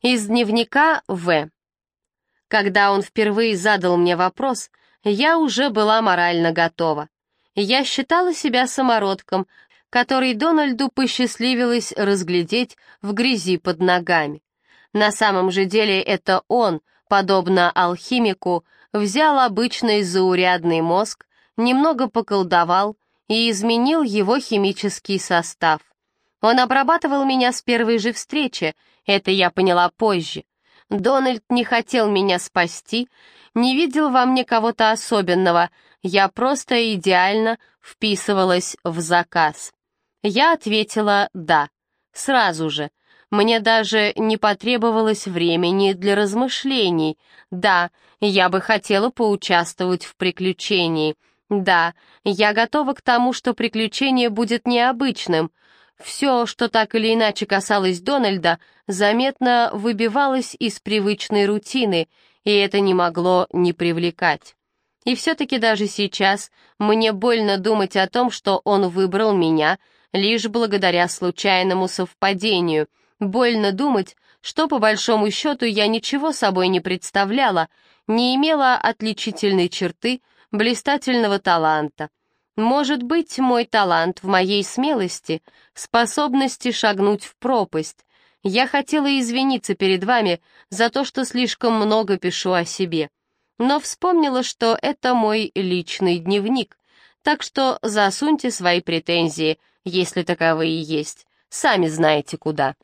Из дневника В. Когда он впервые задал мне вопрос, я уже была морально готова. Я считала себя самородком, который Дональду посчастливилось разглядеть в грязи под ногами. На самом же деле это он, подобно алхимику, взял обычный заурядный мозг, немного поколдовал и изменил его химический состав. Он обрабатывал меня с первой же встречи, это я поняла позже. Дональд не хотел меня спасти, не видел во мне кого-то особенного, я просто идеально вписывалась в заказ. Я ответила «да», сразу же. Мне даже не потребовалось времени для размышлений. Да, я бы хотела поучаствовать в приключении. Да, я готова к тому, что приключение будет необычным. Все, что так или иначе касалось Дональда, заметно выбивалось из привычной рутины, и это не могло не привлекать. И все-таки даже сейчас мне больно думать о том, что он выбрал меня лишь благодаря случайному совпадению. Больно думать, что по большому счету я ничего собой не представляла, не имела отличительной черты блистательного таланта. Может быть, мой талант в моей смелости, способности шагнуть в пропасть. Я хотела извиниться перед вами за то, что слишком много пишу о себе. Но вспомнила, что это мой личный дневник, так что засуньте свои претензии, если таковые есть. Сами знаете куда.